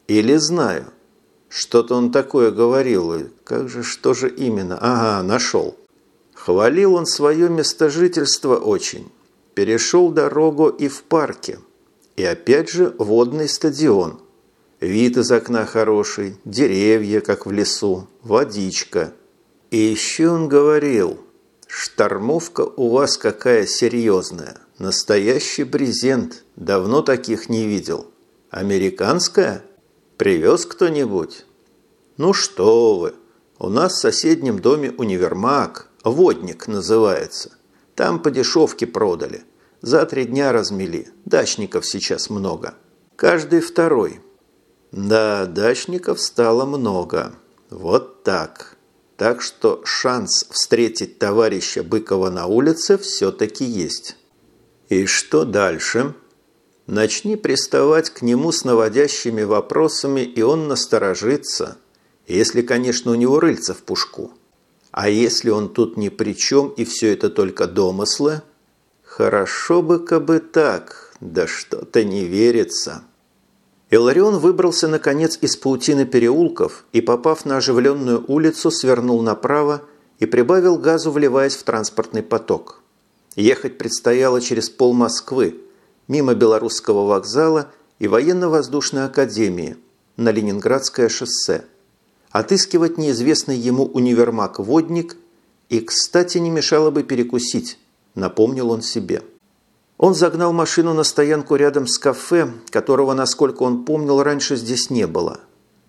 Или знаю, что-то он такое говорил. Как же, что же именно? Ага, нашел. Хвалил он свое место жительства очень. Перешел дорогу и в парке. И опять же водный стадион. Вид из окна хороший, деревья, как в лесу, водичка. И еще он говорил, штормовка у вас какая серьезная. Настоящий брезент, давно таких не видел. Американская? Привез кто-нибудь? Ну что вы, у нас в соседнем доме универмаг, водник называется. Там по дешевке продали. За три дня размели. Дачников сейчас много. Каждый второй. Да, дачников стало много. Вот так. Так что шанс встретить товарища Быкова на улице все-таки есть. И что дальше? Начни приставать к нему с наводящими вопросами, и он насторожится, если, конечно, у него рыльца в пушку. А если он тут ни при чем, и все это только домыслы? Хорошо бы кабы так, да что-то не верится. Иларион выбрался, наконец, из паутины переулков и, попав на оживленную улицу, свернул направо и прибавил газу, вливаясь в транспортный поток. Ехать предстояло через пол Москвы, мимо Белорусского вокзала и военно-воздушной академии на Ленинградское шоссе, отыскивать неизвестный ему универмаг-водник и, кстати, не мешало бы перекусить, напомнил он себе. Он загнал машину на стоянку рядом с кафе, которого, насколько он помнил, раньше здесь не было.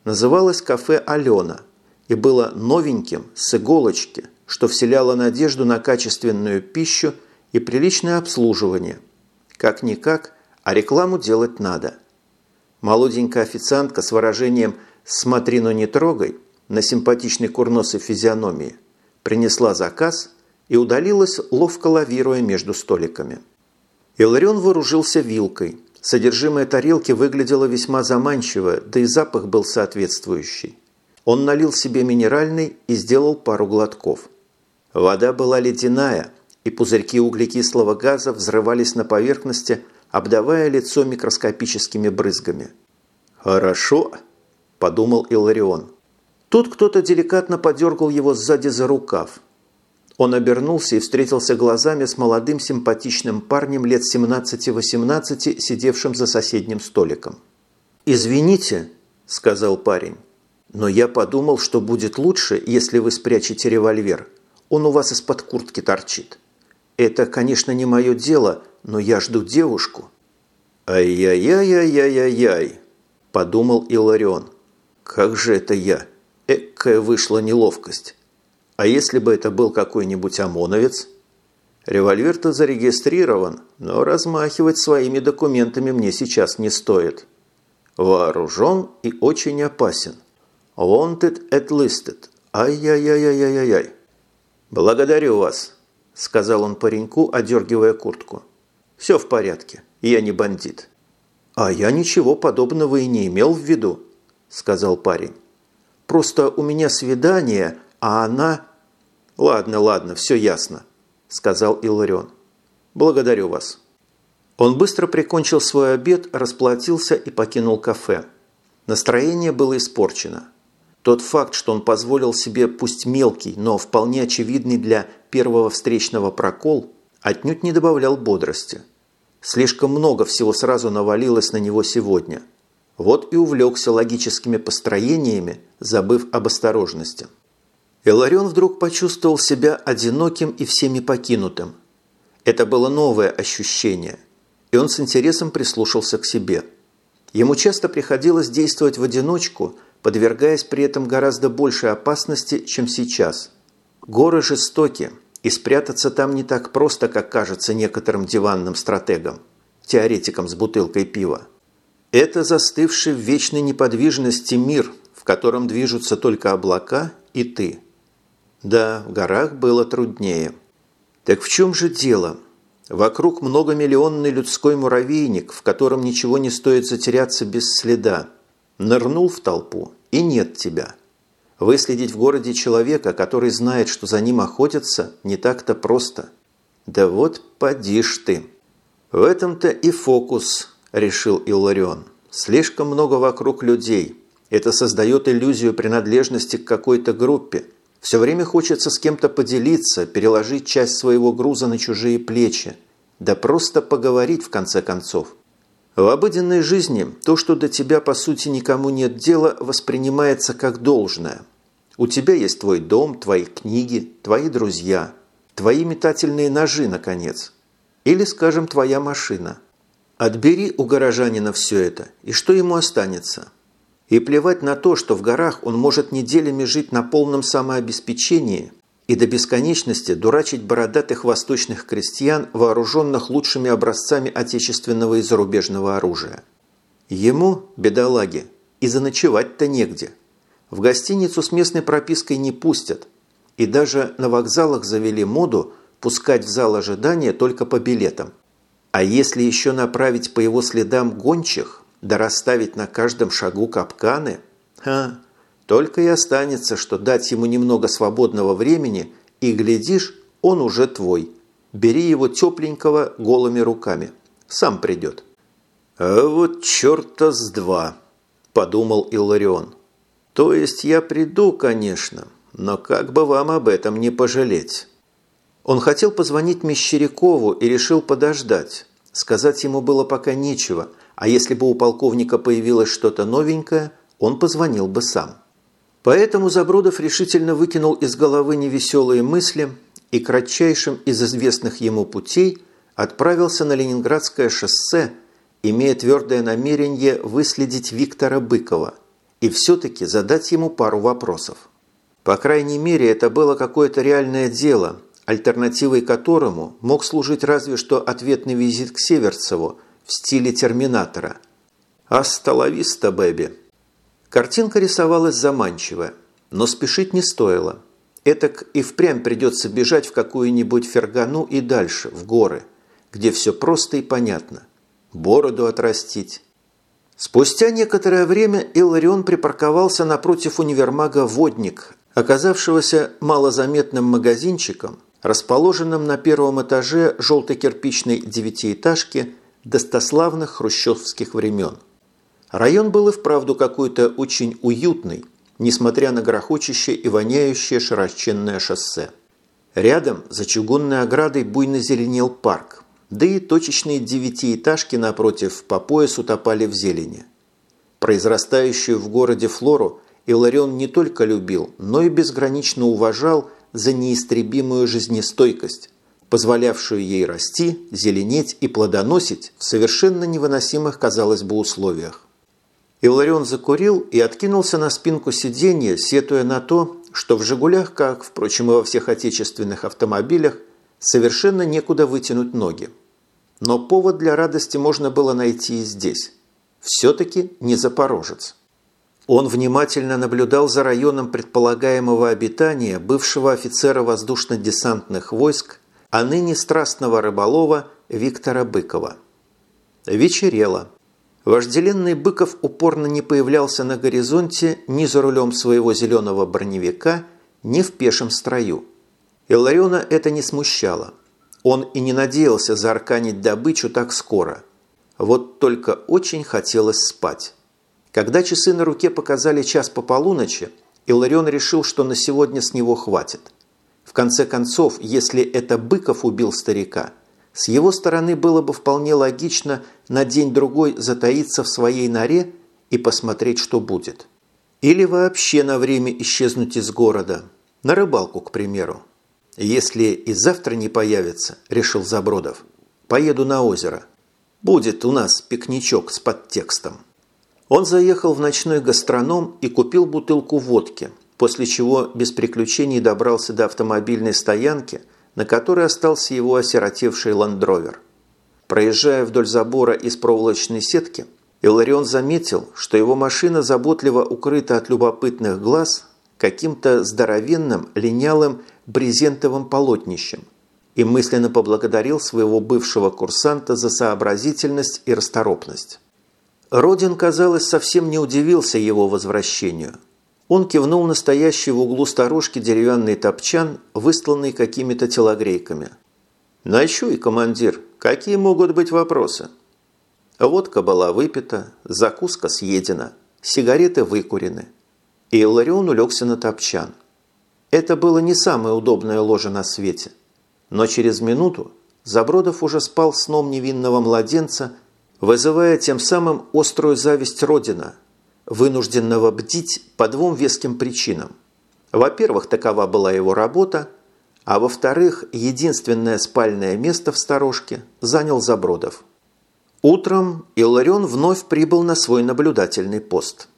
Называлось кафе «Алена» и было новеньким, с иголочки, что вселяло надежду на качественную пищу и приличное обслуживание – как-никак, а рекламу делать надо. Молоденькая официантка с выражением «смотри, но не трогай» на симпатичной курносой физиономии принесла заказ и удалилась, ловко лавируя между столиками. Иларион вооружился вилкой. Содержимое тарелки выглядело весьма заманчиво, да и запах был соответствующий. Он налил себе минеральный и сделал пару глотков. Вода была ледяная, и пузырьки углекислого газа взрывались на поверхности, обдавая лицо микроскопическими брызгами. «Хорошо», – подумал Иларион. Тут кто-то деликатно подергал его сзади за рукав. Он обернулся и встретился глазами с молодым симпатичным парнем лет 17-18, сидевшим за соседним столиком. «Извините», – сказал парень, – «но я подумал, что будет лучше, если вы спрячете револьвер. Он у вас из-под куртки торчит. Это, конечно, не мое дело, но я жду девушку». «Ай-яй-яй-яй-яй-яй», – подумал Иларион. «Как же это я? Эккая вышла неловкость. А если бы это был какой-нибудь ОМОНовец? Револьвер-то зарегистрирован, но размахивать своими документами мне сейчас не стоит. Вооружен и очень опасен. Wanted at listed. Ай-яй-яй-яй-яй-яй. Благодарю вас, сказал он пареньку, одергивая куртку. Все в порядке, я не бандит. А я ничего подобного и не имел в виду, сказал парень. Просто у меня свидание, а она... «Ладно, ладно, все ясно», – сказал Иларион. «Благодарю вас». Он быстро прикончил свой обед, расплатился и покинул кафе. Настроение было испорчено. Тот факт, что он позволил себе пусть мелкий, но вполне очевидный для первого встречного прокол, отнюдь не добавлял бодрости. Слишком много всего сразу навалилось на него сегодня. Вот и увлекся логическими построениями, забыв об осторожности. Иларион вдруг почувствовал себя одиноким и всеми покинутым. Это было новое ощущение, и он с интересом прислушался к себе. Ему часто приходилось действовать в одиночку, подвергаясь при этом гораздо большей опасности, чем сейчас. Горы жестоки, и спрятаться там не так просто, как кажется некоторым диванным стратегам, теоретикам с бутылкой пива. Это застывший в вечной неподвижности мир, в котором движутся только облака и ты – да, в горах было труднее. Так в чем же дело? Вокруг многомиллионный людской муравейник, в котором ничего не стоит затеряться без следа. Нырнул в толпу, и нет тебя. Выследить в городе человека, который знает, что за ним охотятся, не так-то просто. Да вот поди ж ты. В этом-то и фокус, решил Илларион. Слишком много вокруг людей. Это создает иллюзию принадлежности к какой-то группе – все время хочется с кем-то поделиться, переложить часть своего груза на чужие плечи. Да просто поговорить в конце концов. В обыденной жизни то, что до тебя по сути никому нет дела, воспринимается как должное. У тебя есть твой дом, твои книги, твои друзья, твои метательные ножи, наконец. Или, скажем, твоя машина. Отбери у горожанина все это, и что ему останется – и плевать на то, что в горах он может неделями жить на полном самообеспечении и до бесконечности дурачить бородатых восточных крестьян, вооруженных лучшими образцами отечественного и зарубежного оружия. Ему, бедолаге, и заночевать-то негде. В гостиницу с местной пропиской не пустят. И даже на вокзалах завели моду пускать в зал ожидания только по билетам. А если еще направить по его следам гончих – да расставить на каждом шагу капканы? Ха, только и останется, что дать ему немного свободного времени, и, глядишь, он уже твой. Бери его тепленького голыми руками. Сам придет. «А вот черта с два», – подумал Илларион. «То есть я приду, конечно, но как бы вам об этом не пожалеть». Он хотел позвонить Мещерякову и решил подождать. Сказать ему было пока нечего, а если бы у полковника появилось что-то новенькое, он позвонил бы сам. Поэтому Забродов решительно выкинул из головы невеселые мысли и кратчайшим из известных ему путей отправился на Ленинградское шоссе, имея твердое намерение выследить Виктора Быкова и все-таки задать ему пару вопросов. По крайней мере, это было какое-то реальное дело, альтернативой которому мог служить разве что ответный визит к Северцеву – в стиле «Терминатора». «Асталависта, бэби!» Картинка рисовалась заманчивая, но спешить не стоило. Этак и впрямь придется бежать в какую-нибудь фергану и дальше, в горы, где все просто и понятно. Бороду отрастить. Спустя некоторое время Илларион припарковался напротив универмага «Водник», оказавшегося малозаметным магазинчиком, расположенным на первом этаже желто-кирпичной девятиэтажки достославных хрущевских времен. Район был и вправду какой-то очень уютный, несмотря на грохочущее и воняющее широченное шоссе. Рядом, за чугунной оградой, буйно зеленел парк, да и точечные девятиэтажки напротив по пояс утопали в зелени. Произрастающую в городе флору Иларион не только любил, но и безгранично уважал за неистребимую жизнестойкость, позволявшую ей расти, зеленеть и плодоносить в совершенно невыносимых, казалось бы, условиях. Иларион закурил и откинулся на спинку сиденья, сетуя на то, что в «Жигулях», как, впрочем, и во всех отечественных автомобилях, совершенно некуда вытянуть ноги. Но повод для радости можно было найти и здесь. Все-таки не запорожец. Он внимательно наблюдал за районом предполагаемого обитания бывшего офицера воздушно-десантных войск, а ныне страстного рыболова Виктора Быкова. Вечерело. Вожделенный Быков упорно не появлялся на горизонте ни за рулем своего зеленого броневика, ни в пешем строю. Илариона это не смущало. Он и не надеялся заарканить добычу так скоро. Вот только очень хотелось спать. Когда часы на руке показали час по полуночи, Иларион решил, что на сегодня с него хватит. В конце концов, если это Быков убил старика – с его стороны было бы вполне логично на день-другой затаиться в своей норе и посмотреть, что будет. Или вообще на время исчезнуть из города. На рыбалку, к примеру. Если и завтра не появится, решил Забродов, поеду на озеро. Будет у нас пикничок с подтекстом. Он заехал в ночной гастроном и купил бутылку водки, после чего без приключений добрался до автомобильной стоянки – на которой остался его осиротевший ландровер. Проезжая вдоль забора из проволочной сетки, Иларион заметил, что его машина заботливо укрыта от любопытных глаз каким-то здоровенным, линялым брезентовым полотнищем и мысленно поблагодарил своего бывшего курсанта за сообразительность и расторопность. Родин, казалось, совсем не удивился его возвращению – он кивнул настоящий в углу сторожки деревянный топчан, выстланный какими-то телогрейками. «Ночуй, командир, какие могут быть вопросы?» Водка была выпита, закуска съедена, сигареты выкурены. И Иларион улегся на топчан. Это было не самое удобное ложе на свете. Но через минуту Забродов уже спал сном невинного младенца, вызывая тем самым острую зависть Родина – вынужденного бдить по двум веским причинам. Во-первых, такова была его работа, а во-вторых, единственное спальное место в сторожке занял Забродов. Утром Илларион вновь прибыл на свой наблюдательный пост.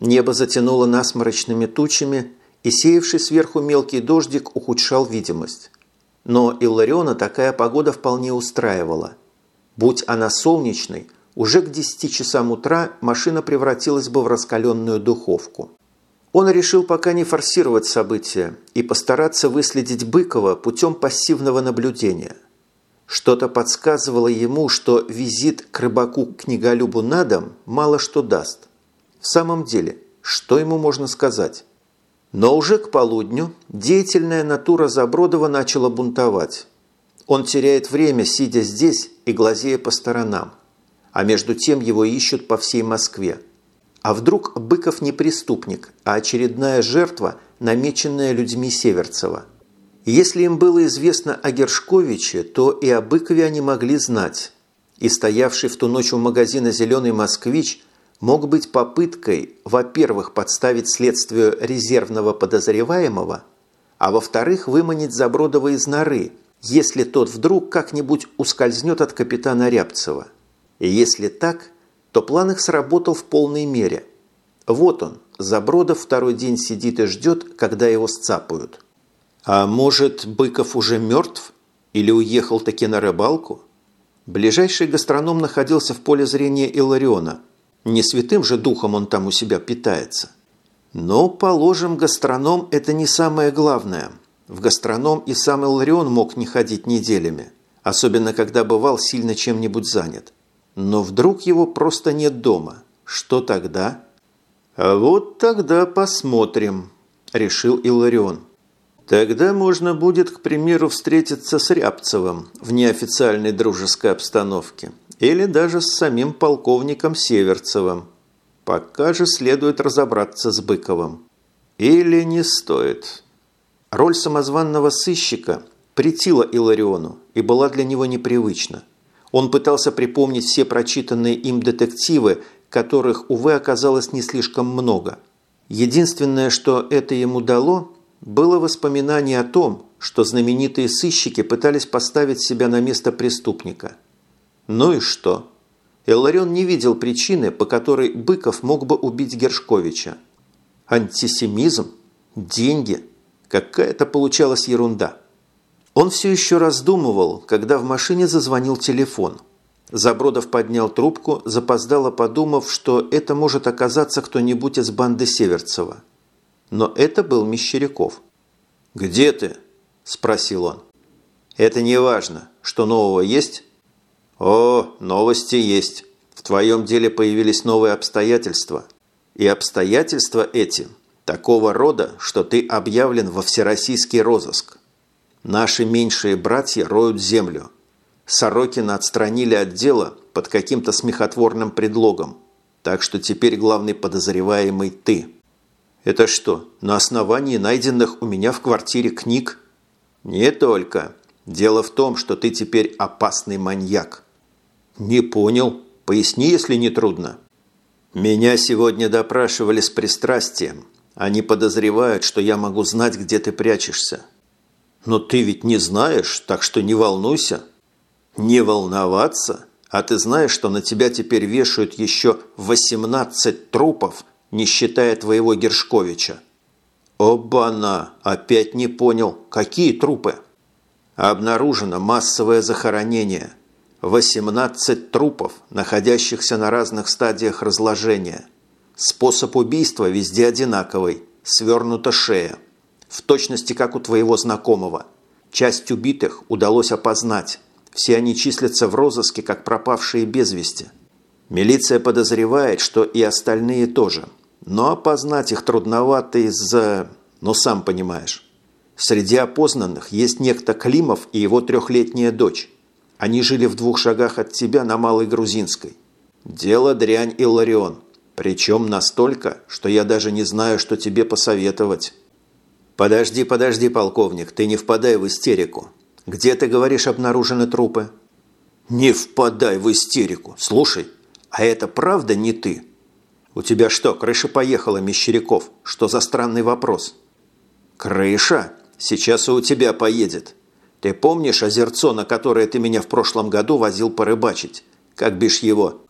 Небо затянуло насморочными тучами, и сеявший сверху мелкий дождик ухудшал видимость. Но Иллариона такая погода вполне устраивала. Будь она солнечной – уже к 10 часам утра машина превратилась бы в раскаленную духовку. Он решил пока не форсировать события и постараться выследить Быкова путем пассивного наблюдения. Что-то подсказывало ему, что визит к рыбаку-книголюбу на дом мало что даст. В самом деле, что ему можно сказать? Но уже к полудню деятельная натура Забродова начала бунтовать. Он теряет время, сидя здесь и глазея по сторонам а между тем его ищут по всей Москве. А вдруг Быков не преступник, а очередная жертва, намеченная людьми Северцева? Если им было известно о Гершковиче, то и о Быкове они могли знать. И стоявший в ту ночь у магазина «Зеленый москвич» мог быть попыткой, во-первых, подставить следствию резервного подозреваемого, а во-вторых, выманить Забродова из норы, если тот вдруг как-нибудь ускользнет от капитана Рябцева. И если так, то план их сработал в полной мере. Вот он, Забродов второй день сидит и ждет, когда его сцапают. А может, Быков уже мертв? Или уехал таки на рыбалку? Ближайший гастроном находился в поле зрения Илариона. Не святым же духом он там у себя питается. Но, положим, гастроном – это не самое главное. В гастроном и сам Иларион мог не ходить неделями, особенно когда бывал сильно чем-нибудь занят. Но вдруг его просто нет дома. Что тогда? А вот тогда посмотрим, решил Иларион. Тогда можно будет, к примеру, встретиться с Рябцевым в неофициальной дружеской обстановке или даже с самим полковником Северцевым. Пока же следует разобраться с Быковым. Или не стоит. Роль самозванного сыщика претила Илариону и была для него непривычна. Он пытался припомнить все прочитанные им детективы, которых, увы, оказалось не слишком много. Единственное, что это ему дало, было воспоминание о том, что знаменитые сыщики пытались поставить себя на место преступника. Ну и что? Элларион не видел причины, по которой Быков мог бы убить Гершковича. Антисемизм? Деньги? Какая-то получалась ерунда. Он все еще раздумывал, когда в машине зазвонил телефон. Забродов поднял трубку, запоздало подумав, что это может оказаться кто-нибудь из банды Северцева. Но это был Мещеряков. «Где ты?» – спросил он. «Это не важно. Что нового есть?» «О, новости есть. В твоем деле появились новые обстоятельства. И обстоятельства эти такого рода, что ты объявлен во всероссийский розыск. Наши меньшие братья роют землю. Сорокина отстранили от дела под каким-то смехотворным предлогом. Так что теперь главный подозреваемый ты». Это что, на основании найденных у меня в квартире книг? Не только. Дело в том, что ты теперь опасный маньяк. Не понял. Поясни, если не трудно. Меня сегодня допрашивали с пристрастием. Они подозревают, что я могу знать, где ты прячешься. Но ты ведь не знаешь, так что не волнуйся. Не волноваться? А ты знаешь, что на тебя теперь вешают еще 18 трупов не считая твоего Гершковича. Оба-на! Опять не понял. Какие трупы? Обнаружено массовое захоронение. 18 трупов, находящихся на разных стадиях разложения. Способ убийства везде одинаковый. Свернута шея. В точности, как у твоего знакомого. Часть убитых удалось опознать. Все они числятся в розыске, как пропавшие без вести. Милиция подозревает, что и остальные тоже. Но опознать их трудновато из-за... Ну, сам понимаешь. Среди опознанных есть некто Климов и его трехлетняя дочь. Они жили в двух шагах от тебя на Малой Грузинской. Дело дрянь и Ларион. Причем настолько, что я даже не знаю, что тебе посоветовать. Подожди, подожди, полковник, ты не впадай в истерику. Где, ты говоришь, обнаружены трупы? Не впадай в истерику. Слушай, а это правда не ты?» «У тебя что, крыша поехала, Мещеряков? Что за странный вопрос?» «Крыша? Сейчас и у тебя поедет. Ты помнишь озерцо, на которое ты меня в прошлом году возил порыбачить? Как бишь его?»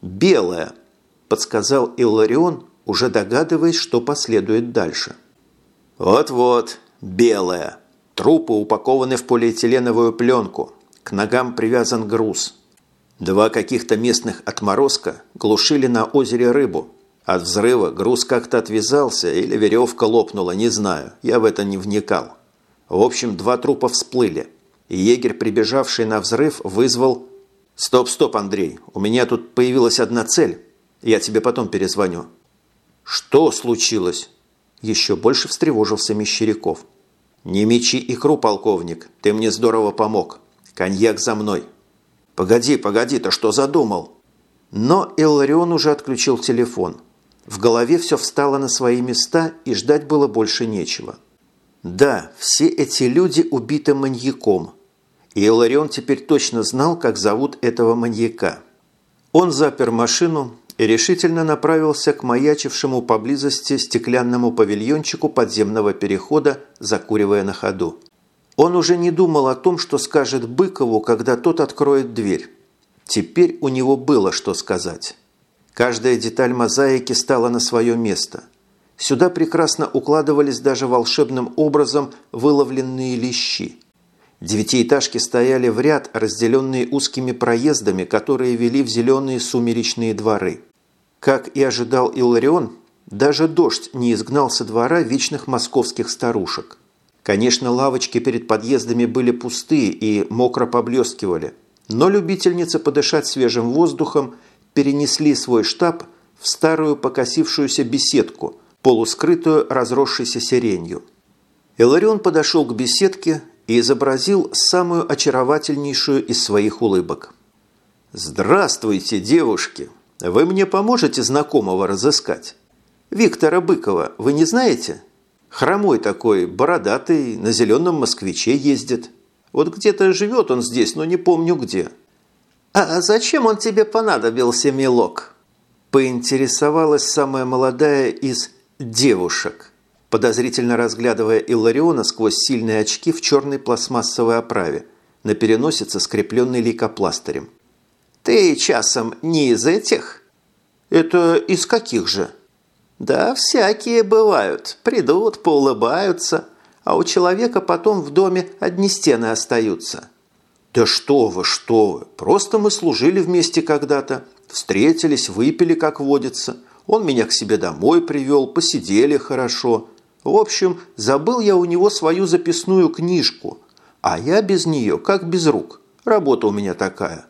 «Белое», – подсказал Илларион, уже догадываясь, что последует дальше. «Вот-вот, белое. Трупы упакованы в полиэтиленовую пленку. К ногам привязан груз. Два каких-то местных отморозка глушили на озере рыбу. От взрыва груз как-то отвязался или веревка лопнула, не знаю, я в это не вникал. В общем, два трупа всплыли, егерь, прибежавший на взрыв, вызвал... «Стоп, стоп, Андрей, у меня тут появилась одна цель. Я тебе потом перезвоню». «Что случилось?» Еще больше встревожился Мещеряков. «Не мечи икру, полковник, ты мне здорово помог. Коньяк за мной». «Погоди, погоди, ты что задумал?» Но Илларион уже отключил телефон. В голове все встало на свои места, и ждать было больше нечего. Да, все эти люди убиты маньяком. И Илларион теперь точно знал, как зовут этого маньяка. Он запер машину и решительно направился к маячившему поблизости стеклянному павильончику подземного перехода, закуривая на ходу. Он уже не думал о том, что скажет Быкову, когда тот откроет дверь. Теперь у него было что сказать. Каждая деталь мозаики стала на свое место. Сюда прекрасно укладывались даже волшебным образом выловленные лещи. Девятиэтажки стояли в ряд, разделенные узкими проездами, которые вели в зеленые сумеречные дворы. Как и ожидал Иларион, даже дождь не изгнал со двора вечных московских старушек. Конечно, лавочки перед подъездами были пустые и мокро поблескивали, но любительницы подышать свежим воздухом перенесли свой штаб в старую покосившуюся беседку, полускрытую разросшейся сиренью. Иларион подошел к беседке и изобразил самую очаровательнейшую из своих улыбок. «Здравствуйте, девушки! Вы мне поможете знакомого разыскать? Виктора Быкова вы не знаете? Хромой такой, бородатый, на зеленом москвиче ездит. Вот где-то живет он здесь, но не помню где». «А зачем он тебе понадобился, милок?» Поинтересовалась самая молодая из девушек – подозрительно разглядывая Иллариона сквозь сильные очки в черной пластмассовой оправе, на переносице скрепленной лейкопластырем. «Ты часом не из этих?» «Это из каких же?» «Да всякие бывают. Придут, поулыбаются, а у человека потом в доме одни стены остаются». «Да что вы, что вы! Просто мы служили вместе когда-то, встретились, выпили, как водится. Он меня к себе домой привел, посидели хорошо». В общем, забыл я у него свою записную книжку, а я без нее, как без рук. Работа у меня такая».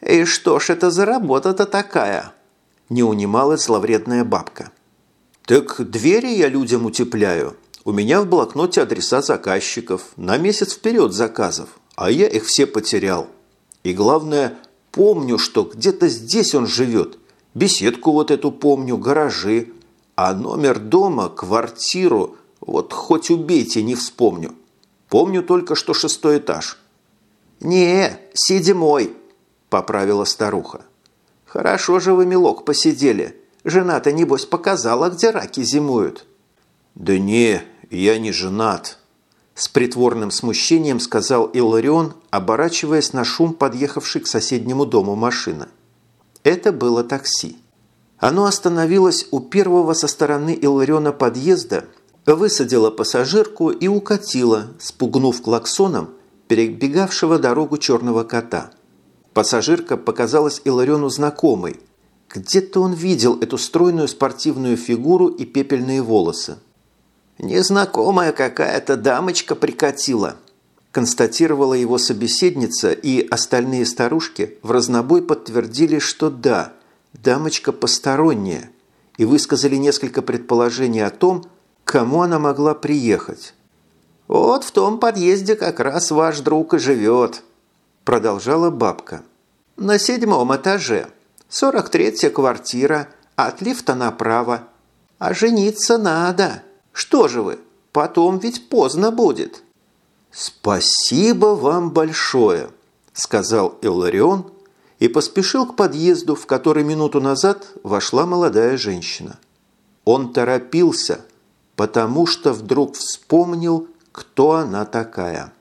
«И что ж это за работа-то такая?» Не унималась зловредная бабка. «Так двери я людям утепляю. У меня в блокноте адреса заказчиков, на месяц вперед заказов, а я их все потерял. И главное, помню, что где-то здесь он живет. Беседку вот эту помню, гаражи, а номер дома, квартиру, вот хоть убейте, не вспомню. Помню только, что шестой этаж. «Не, седьмой», – поправила старуха. «Хорошо же вы, милок, посидели. Жена-то, небось, показала, где раки зимуют». «Да не, я не женат», – с притворным смущением сказал Иларион, оборачиваясь на шум подъехавшей к соседнему дому машины. Это было такси. Оно остановилось у первого со стороны Иллариона подъезда, высадило пассажирку и укатило, спугнув клаксоном перебегавшего дорогу черного кота. Пассажирка показалась Илариону знакомой. Где-то он видел эту стройную спортивную фигуру и пепельные волосы. «Незнакомая какая-то дамочка прикатила», констатировала его собеседница, и остальные старушки в разнобой подтвердили, что да – дамочка посторонняя, и высказали несколько предположений о том, кому она могла приехать. «Вот в том подъезде как раз ваш друг и живет», – продолжала бабка. «На седьмом этаже. Сорок третья квартира, от лифта направо. А жениться надо. Что же вы, потом ведь поздно будет». «Спасибо вам большое», – сказал Илларион, и поспешил к подъезду, в который минуту назад вошла молодая женщина. Он торопился, потому что вдруг вспомнил, кто она такая.